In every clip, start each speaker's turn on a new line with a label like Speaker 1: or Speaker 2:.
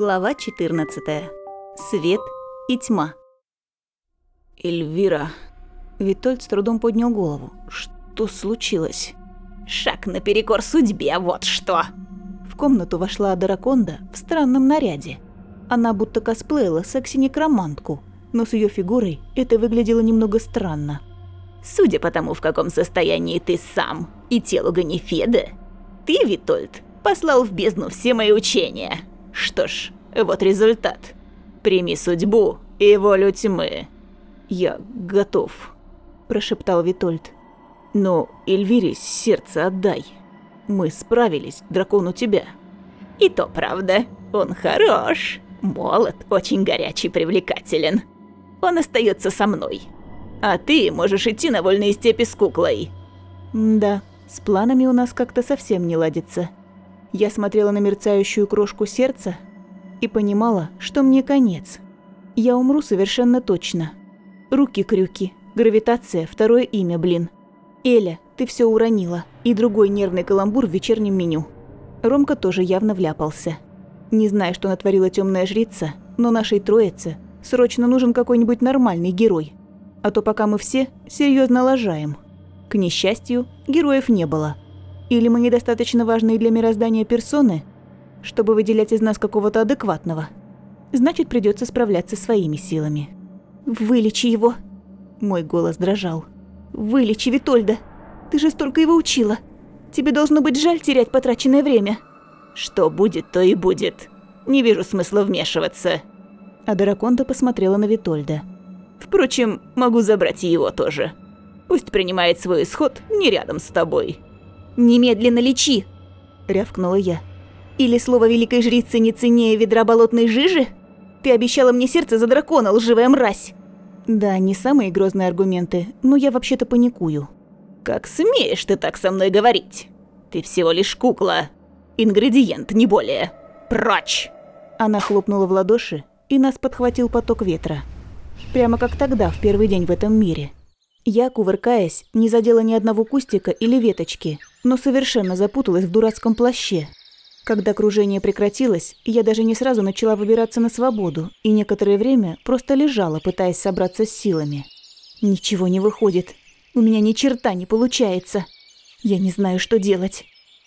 Speaker 1: Глава 14. Свет и тьма.
Speaker 2: Эльвира. Витольд с трудом поднял голову. Что случилось?
Speaker 3: Шаг наперекор судьбе, вот что.
Speaker 1: В комнату вошла Адараконда в странном наряде. Она будто косплеила секси-некромантку, но с ее фигурой это выглядело немного странно.
Speaker 3: Судя по тому, в каком состоянии ты сам и телу Ганифеда, ты, Витольд, послал в бездну все мои учения. Что ж, вот результат. Прими судьбу и волю тьмы.
Speaker 2: Я готов, прошептал Витольд. Но Эльвире сердце отдай. Мы справились, дракон у тебя.
Speaker 3: И то правда, он хорош. Молод, очень горячий, привлекателен. Он остается со мной. А ты можешь идти на вольные степи с куклой.
Speaker 1: да, с планами у нас как-то совсем не ладится. Я смотрела на мерцающую крошку сердца и понимала, что мне конец. Я умру совершенно точно. Руки-крюки, гравитация, второе имя, блин. Эля, ты все уронила. И другой нервный каламбур в вечернем меню. Ромка тоже явно вляпался. Не знаю, что натворила темная жрица, но нашей троице срочно нужен какой-нибудь нормальный герой. А то пока мы все серьезно лажаем. К несчастью, героев не было. Или мы недостаточно важные для мироздания персоны, чтобы выделять из нас какого-то адекватного. Значит, придется справляться своими силами. «Вылечи его!» Мой голос дрожал. «Вылечи Витольда! Ты же столько его учила! Тебе должно быть жаль терять потраченное время!»
Speaker 3: «Что будет, то и будет. Не вижу смысла вмешиваться».
Speaker 1: А Драконта посмотрела на Витольда.
Speaker 3: Впрочем, могу забрать и его тоже. Пусть принимает свой исход не рядом с тобой.
Speaker 1: «Немедленно лечи!» – рявкнула я. «Или слово великой жрицы не ценнее ведра болотной жижи? Ты обещала мне сердце за дракона, лживая мразь!» Да, не самые грозные аргументы, но я вообще-то паникую.
Speaker 3: «Как смеешь ты так со мной говорить? Ты всего лишь кукла. Ингредиент, не более. Прочь!»
Speaker 1: Она хлопнула в ладоши, и нас подхватил поток ветра. Прямо как тогда, в первый день в этом мире. Я, кувыркаясь, не задела ни одного кустика или веточки, но совершенно запуталась в дурацком плаще. Когда кружение прекратилось, я даже не сразу начала выбираться на свободу и некоторое время просто лежала, пытаясь собраться с силами. Ничего не выходит. У меня ни черта не получается. Я не знаю, что делать.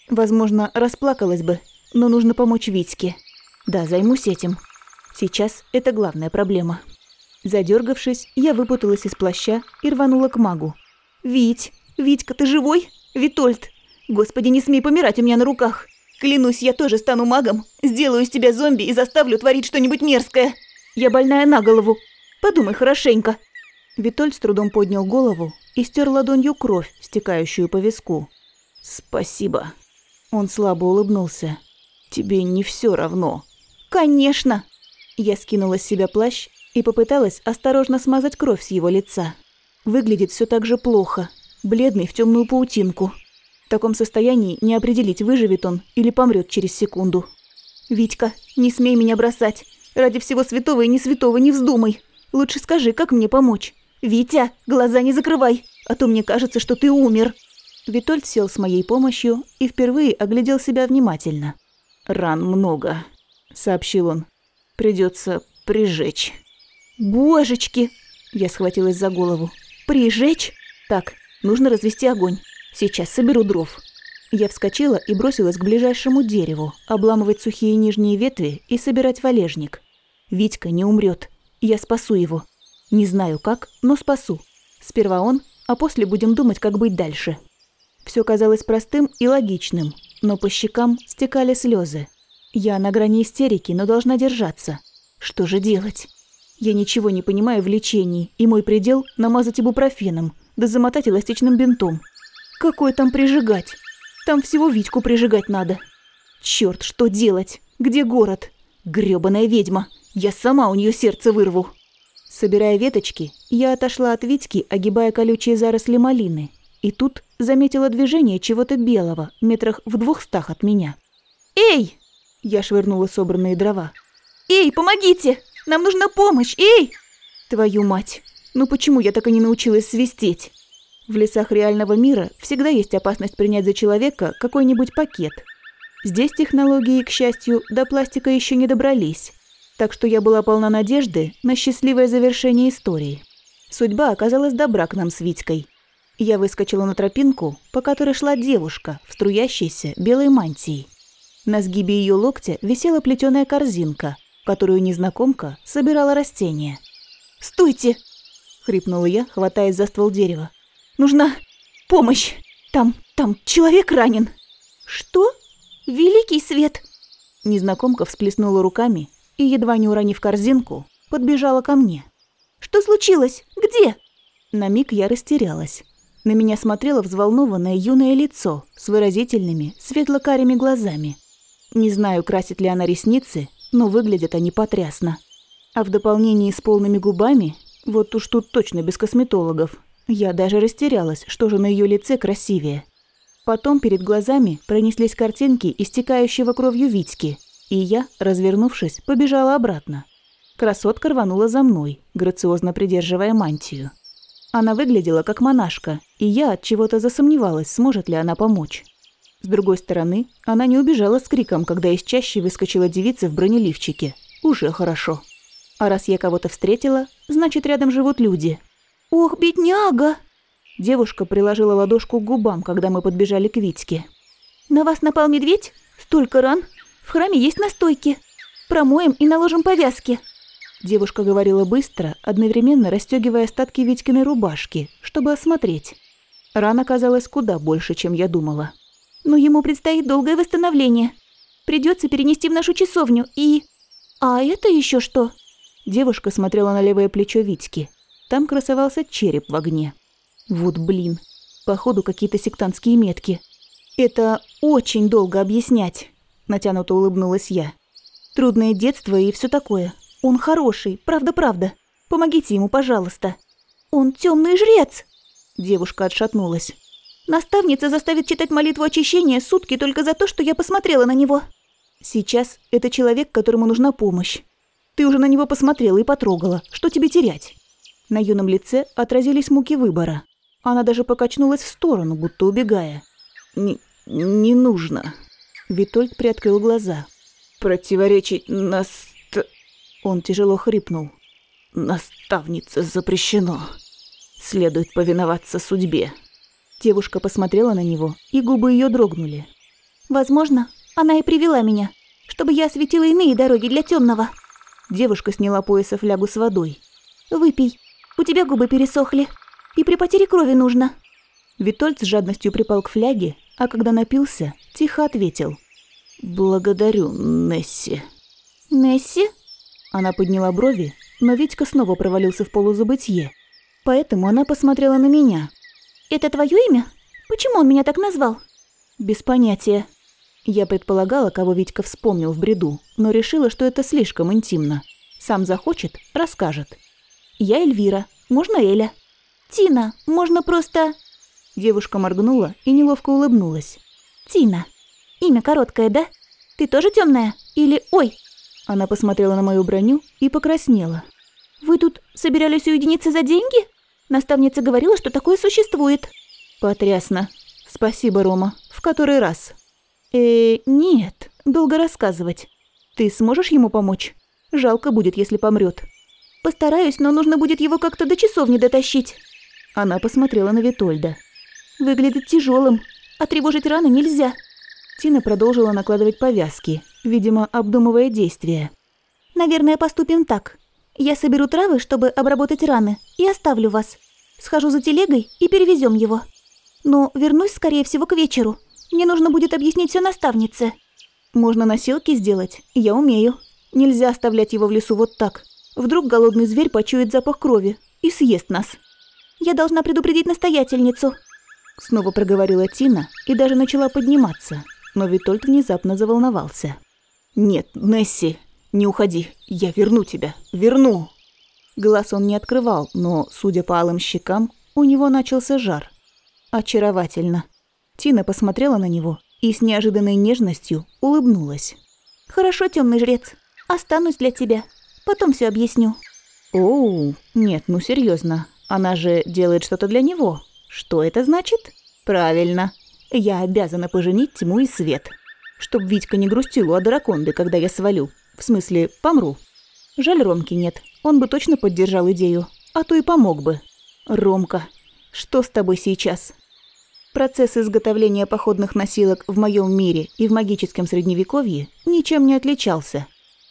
Speaker 1: Возможно, расплакалась бы, но нужно помочь Витьке. Да, займусь этим. Сейчас это главная проблема. Задергавшись, я выпуталась из плаща и рванула к магу. «Вить! Витька, ты живой? Витольд! Господи, не смей помирать у меня на руках! Клянусь, я тоже стану магом, сделаю из тебя зомби и заставлю творить что-нибудь мерзкое! Я больная на голову! Подумай хорошенько!» Витольд с трудом поднял голову и стер ладонью кровь, стекающую по виску.
Speaker 2: «Спасибо». Он слабо улыбнулся. «Тебе не все равно».
Speaker 1: «Конечно!» Я скинула с себя плащ и попыталась осторожно смазать кровь с его лица. Выглядит все так же плохо, бледный в темную паутинку. В таком состоянии не определить, выживет он или помрет через секунду. «Витька, не смей меня бросать. Ради всего святого и не святого не вздумай. Лучше скажи, как мне помочь. Витя, глаза не закрывай, а то мне кажется, что ты умер». Витольд сел с моей помощью и впервые оглядел себя внимательно.
Speaker 2: «Ран много», — сообщил он. «Придется прижечь».
Speaker 1: «Божечки!» Я схватилась за голову. «Прижечь? Так, нужно развести огонь. Сейчас соберу дров». Я вскочила и бросилась к ближайшему дереву, обламывать сухие нижние ветви и собирать валежник. Витька не умрет. Я спасу его. Не знаю как, но спасу. Сперва он, а после будем думать, как быть дальше. Все казалось простым и логичным, но по щекам стекали слезы. Я на грани истерики, но должна держаться. Что же делать? Я ничего не понимаю в лечении, и мой предел – намазать ибупрофеном, да замотать эластичным бинтом. Какой там прижигать? Там всего Витьку прижигать надо. Черт, что делать? Где город? Грёбаная ведьма. Я сама у нее сердце вырву. Собирая веточки, я отошла от Витьки, огибая колючие заросли малины. И тут заметила движение чего-то белого, метрах в двухстах от меня. «Эй!» Я швырнула собранные дрова. «Эй, помогите!» Нам нужна помощь! Эй!» «Твою мать! Ну почему я так и не научилась свистеть?» В лесах реального мира всегда есть опасность принять за человека какой-нибудь пакет. Здесь технологии, к счастью, до пластика еще не добрались, так что я была полна надежды на счастливое завершение истории. Судьба оказалась добра к нам с Витькой. Я выскочила на тропинку, по которой шла девушка в струящейся белой мантии. На сгибе ее локтя висела плетеная корзинка, которую незнакомка собирала растения. «Стойте!» – хрипнула я, хватаясь за ствол дерева. «Нужна помощь! Там, там человек ранен!» «Что? Великий свет!» Незнакомка всплеснула руками и, едва не уронив корзинку, подбежала ко мне. «Что случилось? Где?» На миг я растерялась. На меня смотрело взволнованное юное лицо с выразительными светло-карими глазами. Не знаю, красит ли она ресницы, но выглядят они потрясно. А в дополнении с полными губами, вот уж тут точно без косметологов, я даже растерялась, что же на ее лице красивее. Потом перед глазами пронеслись картинки истекающего кровью Витьки, и я, развернувшись, побежала обратно. Красотка рванула за мной, грациозно придерживая мантию. Она выглядела как монашка, и я от чего-то засомневалась, сможет ли она помочь. С другой стороны, она не убежала с криком, когда из чащи выскочила девица в бронеливчике. Уже хорошо. А раз я кого-то встретила, значит, рядом живут люди. «Ох, бедняга!» Девушка приложила ладошку к губам, когда мы подбежали к Витьке. «На вас напал медведь? Столько ран? В храме есть настойки. Промоем и наложим повязки». Девушка говорила быстро, одновременно расстегивая остатки Витькиной рубашки, чтобы осмотреть. Ран оказалась куда больше, чем я думала. Но ему предстоит долгое восстановление. Придется перенести в нашу часовню и... А это еще что? Девушка смотрела на левое плечо Витьки. Там красовался череп в огне. Вот блин. Походу, какие-то сектантские метки. Это очень долго объяснять. Натянуто улыбнулась я. Трудное детство и все такое. Он хороший, правда-правда. Помогите ему, пожалуйста. Он темный жрец. Девушка отшатнулась. Наставница заставит читать молитву очищения сутки только за то, что я посмотрела на него. Сейчас это человек, которому нужна помощь. Ты уже на него посмотрела и потрогала. Что тебе терять? На юном лице отразились муки выбора. Она даже покачнулась в сторону, будто убегая. «Не, не нужно». Витольд приоткрыл глаза. «Противоречить нас...» Он тяжело хрипнул. «Наставница запрещено. Следует повиноваться судьбе». Девушка посмотрела на него, и губы ее дрогнули. «Возможно, она и привела меня, чтобы я осветила иные дороги для темного. Девушка сняла пояса флягу с водой. «Выпей, у тебя губы пересохли, и при потере крови нужно». Витольд с жадностью припал к фляге, а когда напился, тихо ответил. «Благодарю, Несси». «Несси?» Она подняла брови, но Витька снова провалился в полузабытье. Поэтому она посмотрела на меня – «Это твое имя? Почему он меня так назвал?» «Без понятия». Я предполагала, кого Витька вспомнил в бреду, но решила, что это слишком интимно. Сам захочет – расскажет. «Я Эльвира. Можно Эля?» «Тина. Можно просто...» Девушка моргнула и неловко улыбнулась. «Тина. Имя короткое, да? Ты тоже темная? Или... Ой!» Она посмотрела на мою броню и покраснела. «Вы тут собирались уединиться за деньги?» Наставница говорила, что такое существует. Потрясно. Спасибо, Рома. В который раз? Э, нет, долго рассказывать. Ты сможешь ему помочь? Жалко будет, если помрет. Постараюсь, но нужно будет его как-то до часовни дотащить. Она посмотрела на Витольда. Выглядит тяжелым, а тревожить раны нельзя. Тина продолжила накладывать повязки, видимо, обдумывая действия. Наверное, поступим так. Я соберу травы, чтобы обработать раны, и оставлю вас. Схожу за телегой и перевезем его. Но вернусь, скорее всего, к вечеру. Мне нужно будет объяснить все наставнице. Можно носилки сделать, я умею. Нельзя оставлять его в лесу вот так. Вдруг голодный зверь почует запах крови и съест нас. Я должна предупредить настоятельницу. Снова проговорила Тина и даже начала подниматься, но Витольд внезапно заволновался. «Нет, Несси, не уходи, я верну тебя, верну!» Глаз он не открывал, но, судя по алым щекам, у него начался жар. Очаровательно. Тина посмотрела на него и с неожиданной нежностью улыбнулась. «Хорошо, темный жрец. Останусь для тебя. Потом все объясню». «Оу, нет, ну серьезно. Она же делает что-то для него. Что это значит?» «Правильно. Я обязана поженить тьму и свет. Чтоб Витька не грустил у Адараконды, когда я свалю. В смысле, помру. Жаль, Ромки нет. Он бы точно поддержал идею. А то и помог бы. Ромка, что с тобой сейчас? Процесс изготовления походных носилок в моем мире и в магическом средневековье ничем не отличался.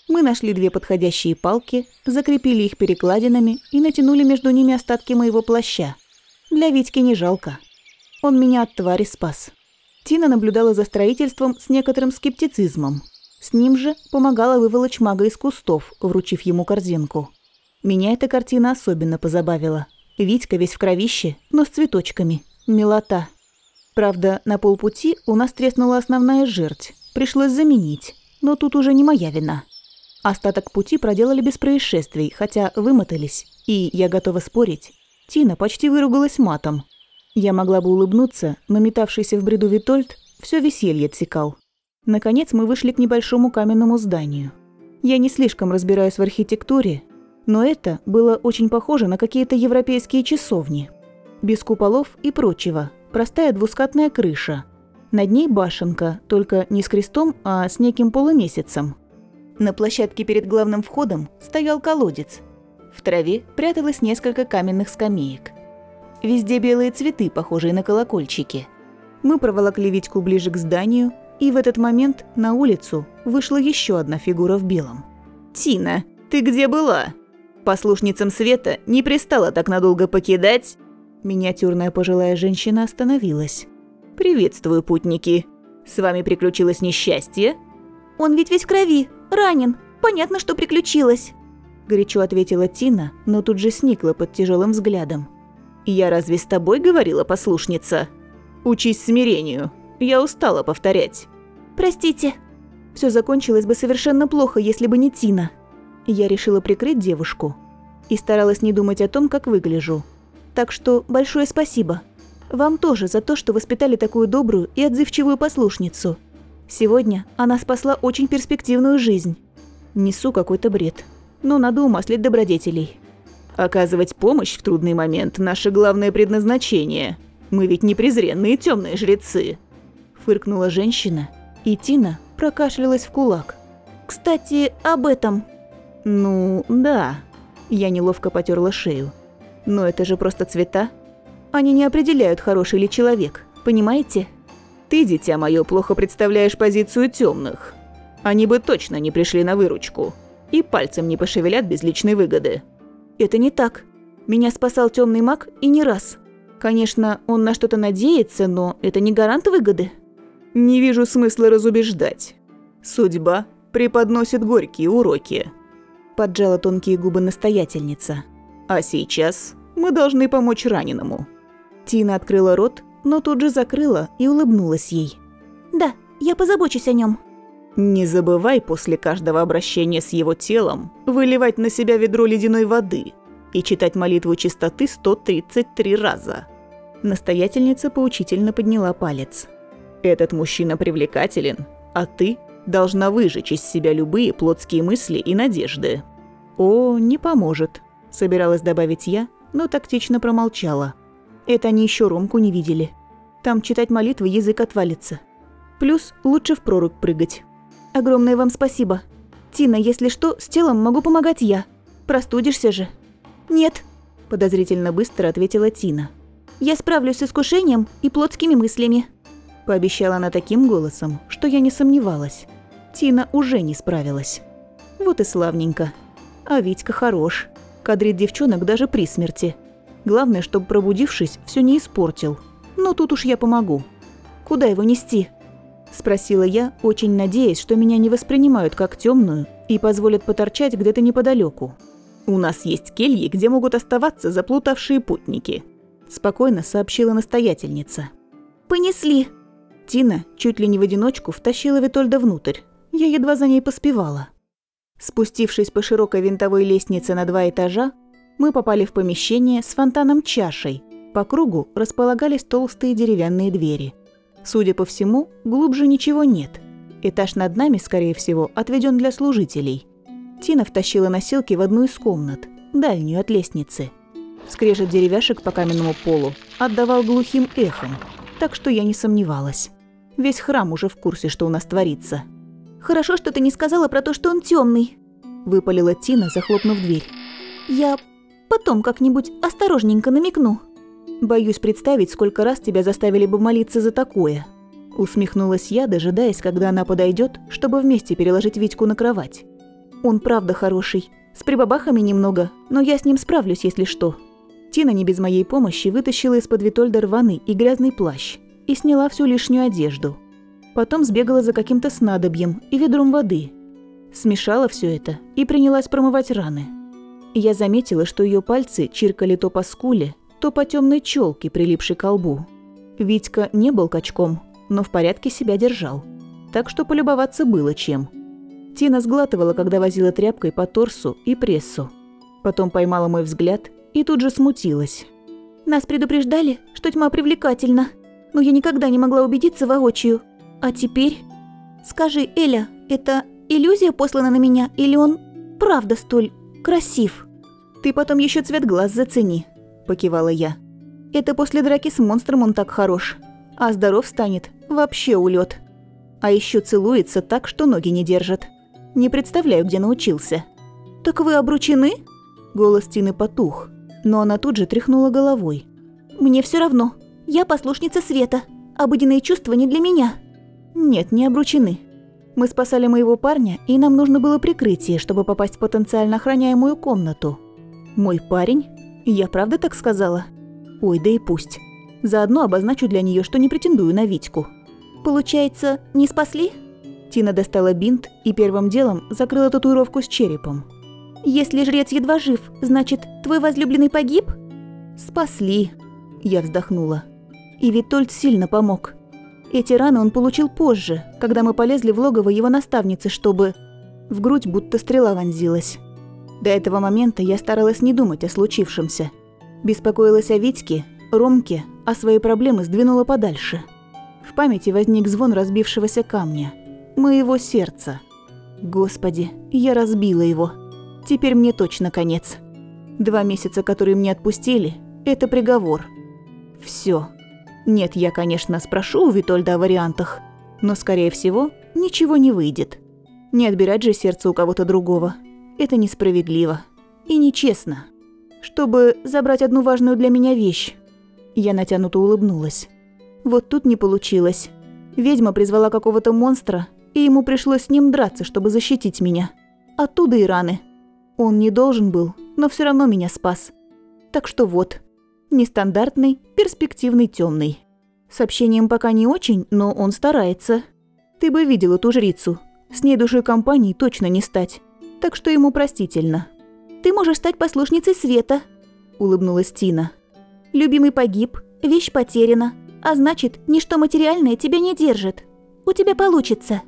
Speaker 1: Мы нашли две подходящие палки, закрепили их перекладинами и натянули между ними остатки моего плаща. Для Витьки не жалко. Он меня от твари спас. Тина наблюдала за строительством с некоторым скептицизмом. С ним же помогала выволочь мага из кустов, вручив ему корзинку. Меня эта картина особенно позабавила. Витька весь в кровище, но с цветочками. Милота. Правда, на полпути у нас треснула основная жерть. Пришлось заменить. Но тут уже не моя вина. Остаток пути проделали без происшествий, хотя вымотались. И, я готова спорить, Тина почти выругалась матом, я могла бы улыбнуться, но метавшийся в бреду Витольд все веселье отсекал. Наконец мы вышли к небольшому каменному зданию. Я не слишком разбираюсь в архитектуре, но это было очень похоже на какие-то европейские часовни. Без куполов и прочего, простая двускатная крыша. Над ней башенка, только не с крестом, а с неким полумесяцем. На площадке перед главным входом стоял колодец. В траве пряталось несколько каменных скамеек – Везде белые цветы, похожие на колокольчики. Мы проволокли Витьку ближе к зданию, и в этот момент на улицу вышла еще одна фигура в белом.
Speaker 3: «Тина, ты где была? Послушницам Света не пристала так надолго покидать?»
Speaker 1: Миниатюрная пожилая женщина остановилась.
Speaker 3: «Приветствую, путники. С вами приключилось несчастье?»
Speaker 4: «Он ведь весь в крови, ранен. Понятно, что приключилось», –
Speaker 1: горячо ответила Тина, но тут же сникла под тяжелым взглядом.
Speaker 3: «Я разве с тобой говорила, послушница? Учись смирению. Я устала повторять».
Speaker 4: «Простите».
Speaker 1: Все закончилось бы совершенно плохо, если бы не Тина. Я решила прикрыть девушку. И старалась не думать о том, как выгляжу. Так что большое спасибо. Вам тоже за то, что воспитали такую добрую и отзывчивую послушницу. Сегодня она спасла очень перспективную жизнь. Несу какой-то бред. Но надо умаслить добродетелей.
Speaker 3: Оказывать помощь в трудный момент – наше главное предназначение. Мы ведь не презренные темные жрецы.
Speaker 1: Фыркнула женщина, и Тина прокашлялась в кулак.
Speaker 4: Кстати, об этом.
Speaker 1: Ну, да. Я неловко потерла шею. Но это же просто цвета. Они не определяют, хороший ли человек, понимаете?
Speaker 3: Ты, дитя мое, плохо представляешь позицию темных. Они бы точно не пришли на выручку. И пальцем не пошевелят без личной выгоды.
Speaker 1: Это не так. Меня спасал темный маг и не раз. Конечно, он на что-то надеется, но это не гарант выгоды.
Speaker 3: Не вижу смысла разубеждать. Судьба преподносит горькие уроки.
Speaker 1: Поджала тонкие губы настоятельница.
Speaker 3: А сейчас мы должны помочь раненому.
Speaker 1: Тина открыла рот, но тут же закрыла и улыбнулась ей.
Speaker 4: Да, я позабочусь о нем.
Speaker 3: Не забывай после каждого обращения с его телом выливать на себя ведро ледяной воды и читать молитву чистоты 133 раза.
Speaker 1: Настоятельница поучительно подняла палец.
Speaker 3: Этот мужчина привлекателен, а ты должна выжечь из себя любые плотские мысли и надежды.
Speaker 1: О, не поможет, собиралась добавить я, но тактично промолчала. Это они еще Ромку не видели. Там читать молитвы язык отвалится. Плюс лучше в прорубь прыгать. Огромное вам спасибо. Тина, если что, с телом могу помогать я. Простудишься же.
Speaker 4: Нет,
Speaker 1: подозрительно быстро ответила Тина.
Speaker 4: Я справлюсь с искушением и плотскими мыслями.
Speaker 1: Пообещала она таким голосом, что я не сомневалась. Тина уже не справилась. Вот и славненько. А Витька хорош. Кадрит девчонок даже при смерти. Главное, чтобы пробудившись, все не испортил. Но тут уж я помогу. Куда его нести? – спросила я, очень надеясь, что меня не воспринимают как темную и позволят поторчать где-то неподалеку.
Speaker 3: «У нас есть кельи, где могут оставаться заплутавшие путники», –
Speaker 1: спокойно сообщила настоятельница.
Speaker 4: «Понесли!»
Speaker 1: Тина чуть ли не в одиночку втащила Витольда внутрь. Я едва за ней поспевала. Спустившись по широкой винтовой лестнице на два этажа, мы попали в помещение с фонтаном-чашей. По кругу располагались толстые деревянные двери – Судя по всему, глубже ничего нет. Этаж над нами, скорее всего, отведен для служителей. Тина втащила носилки в одну из комнат, дальнюю от лестницы. Скрежет деревяшек по каменному полу отдавал глухим эхом, так что я не сомневалась. Весь храм уже в курсе, что у нас творится.
Speaker 4: Хорошо, что ты не сказала про то, что он темный.
Speaker 1: Выпалила Тина, захлопнув дверь.
Speaker 4: Я потом как-нибудь осторожненько намекну.
Speaker 1: Боюсь представить, сколько раз тебя заставили бы молиться за такое. Усмехнулась я, дожидаясь, когда она подойдет, чтобы вместе переложить Витьку на кровать. Он правда хороший. С прибабахами немного, но я с ним справлюсь, если что. Тина не без моей помощи вытащила из-под Витольда рваный и грязный плащ и сняла всю лишнюю одежду. Потом сбегала за каким-то снадобьем и ведром воды. Смешала все это и принялась промывать раны. Я заметила, что ее пальцы чиркали то по скуле, то по темной челке, прилипшей к лбу. Витька не был качком, но в порядке себя держал. Так что полюбоваться было чем. Тина сглатывала, когда возила тряпкой по торсу и прессу. Потом поймала мой взгляд и тут же смутилась.
Speaker 4: Нас предупреждали, что тьма привлекательна, но я никогда не могла убедиться воочию. А теперь... Скажи, Эля, это иллюзия послана на меня, или он правда столь красив?
Speaker 1: Ты потом еще цвет глаз зацени, покивала я. Это после драки с монстром он так хорош. А здоров станет, вообще улет. А еще целуется так, что ноги не держат. Не представляю, где научился.
Speaker 4: Так вы обручены?
Speaker 1: Голос Тины потух но она тут же тряхнула головой.
Speaker 4: «Мне все равно. Я послушница Света. Обыденные чувства не для меня».
Speaker 1: «Нет, не обручены. Мы спасали моего парня, и нам нужно было прикрытие, чтобы попасть в потенциально охраняемую комнату. Мой парень? Я правда так сказала? Ой, да и пусть. Заодно обозначу для нее, что не претендую на Витьку.
Speaker 4: Получается, не спасли?
Speaker 1: Тина достала бинт и первым делом закрыла татуировку с черепом.
Speaker 4: Если жрец едва жив, значит, твой возлюбленный погиб?
Speaker 1: Спасли. Я вздохнула. И Витольд сильно помог. Эти раны он получил позже, когда мы полезли в логово его наставницы, чтобы... В грудь будто стрела вонзилась. До этого момента я старалась не думать о случившемся. Беспокоилась о Витьке, Ромке, а свои проблемы сдвинула подальше. В памяти возник звон разбившегося камня. Моего сердца. Господи, я разбила его. Теперь мне точно конец. Два месяца, которые мне отпустили, это приговор. Все. Нет, я, конечно, спрошу у Витольда о вариантах, но, скорее всего, ничего не выйдет. Не отбирать же сердце у кого-то другого. Это несправедливо. И нечестно. Чтобы забрать одну важную для меня вещь. Я натянуто улыбнулась. Вот тут не получилось. Ведьма призвала какого-то монстра, и ему пришлось с ним драться, чтобы защитить меня. Оттуда и раны. Он не должен был, но все равно меня спас. Так что вот. Нестандартный, перспективный темный. С общением пока не очень, но он старается. Ты бы видел эту жрицу. С ней душой компании точно не стать. Так что ему простительно.
Speaker 4: «Ты можешь стать послушницей Света», – улыбнулась Тина. «Любимый погиб, вещь потеряна, а значит, ничто материальное тебя не держит. У тебя получится.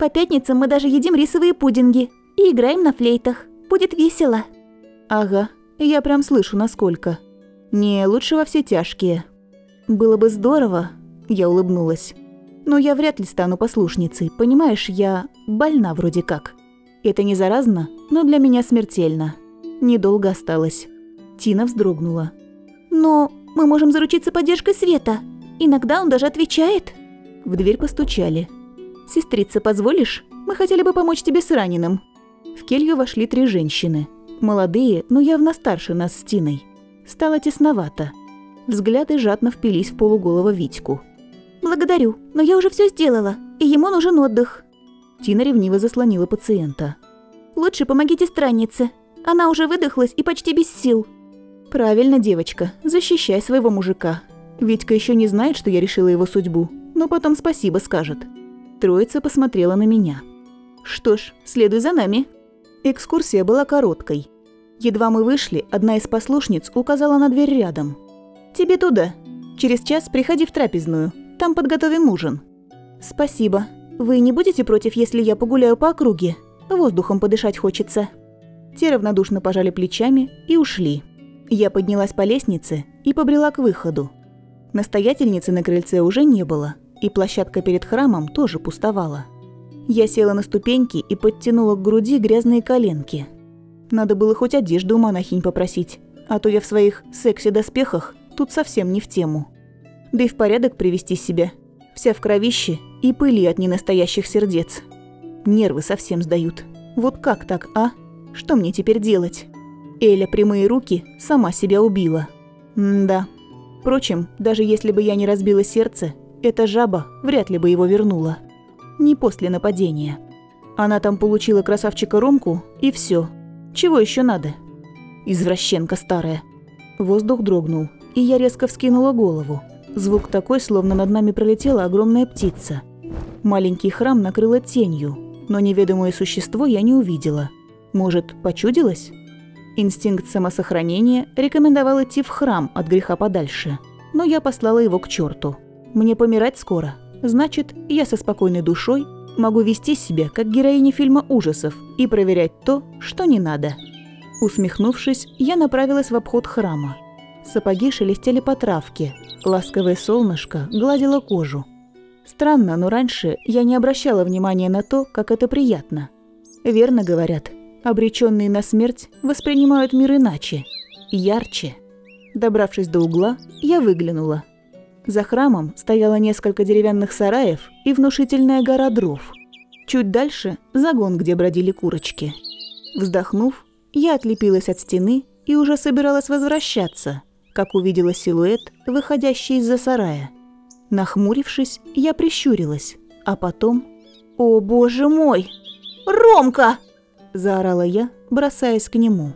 Speaker 4: По пятницам мы даже едим рисовые пудинги и играем на флейтах. Будет весело».
Speaker 1: «Ага, я прям слышу, насколько. Не, лучше во все тяжкие. Было бы здорово», – я улыбнулась. «Но я вряд ли стану послушницей, понимаешь, я больна вроде как. Это не заразно, но для меня смертельно. Недолго осталось». Тина вздрогнула.
Speaker 4: «Но мы можем заручиться поддержкой Света. Иногда он даже отвечает».
Speaker 1: В дверь постучали. «Сестрица, позволишь? Мы хотели бы помочь тебе с раненым». В келью вошли три женщины. Молодые, но явно старше нас с Тиной. Стало тесновато. Взгляды жадно впились в полуголого Витьку.
Speaker 4: «Благодарю, но я уже все сделала, и ему нужен отдых».
Speaker 1: Тина ревниво заслонила пациента.
Speaker 4: «Лучше помогите страннице. Она уже выдохлась и почти без сил».
Speaker 1: «Правильно, девочка, защищай своего мужика. Витька еще не знает, что я решила его судьбу, но потом спасибо скажет». Троица посмотрела на меня. «Что ж, следуй за нами». Экскурсия была короткой. Едва мы вышли, одна из послушниц указала на дверь рядом. «Тебе туда. Через час приходи в трапезную. Там подготовим ужин». «Спасибо. Вы не будете против, если я погуляю по округе? Воздухом подышать хочется». Те равнодушно пожали плечами и ушли. Я поднялась по лестнице и побрела к выходу. Настоятельницы на крыльце уже не было, и площадка перед храмом тоже пустовала. Я села на ступеньки и подтянула к груди грязные коленки. Надо было хоть одежду у монахинь попросить, а то я в своих сексе-доспехах тут совсем не в тему. Да и в порядок привести себя. Вся в кровище и пыли от ненастоящих сердец. Нервы совсем сдают. Вот как так, а? Что мне теперь делать? Эля прямые руки сама себя убила. М-да. Впрочем, даже если бы я не разбила сердце, эта жаба вряд ли бы его вернула. Не после нападения. Она там получила красавчика Ромку, и все. Чего еще надо? Извращенка старая. Воздух дрогнул, и я резко вскинула голову. Звук такой, словно над нами пролетела огромная птица. Маленький храм накрыло тенью, но неведомое существо я не увидела. Может, почудилось? Инстинкт самосохранения рекомендовал идти в храм от греха подальше, но я послала его к черту. Мне помирать скоро, значит, я со спокойной душой могу вести себя как героиня фильма ужасов и проверять то, что не надо. Усмехнувшись, я направилась в обход храма. Сапоги шелестели по травке, ласковое солнышко гладило кожу. Странно, но раньше я не обращала внимания на то, как это приятно. Верно говорят, обреченные на смерть воспринимают мир иначе, ярче. Добравшись до угла, я выглянула. За храмом стояло несколько деревянных сараев и внушительная гора дров. Чуть дальше – загон, где бродили курочки. Вздохнув, я отлепилась от стены и уже собиралась возвращаться, как увидела силуэт, выходящий из-за сарая. Нахмурившись, я прищурилась, а потом... «О, боже мой! Ромка!» – заорала я, бросаясь к нему.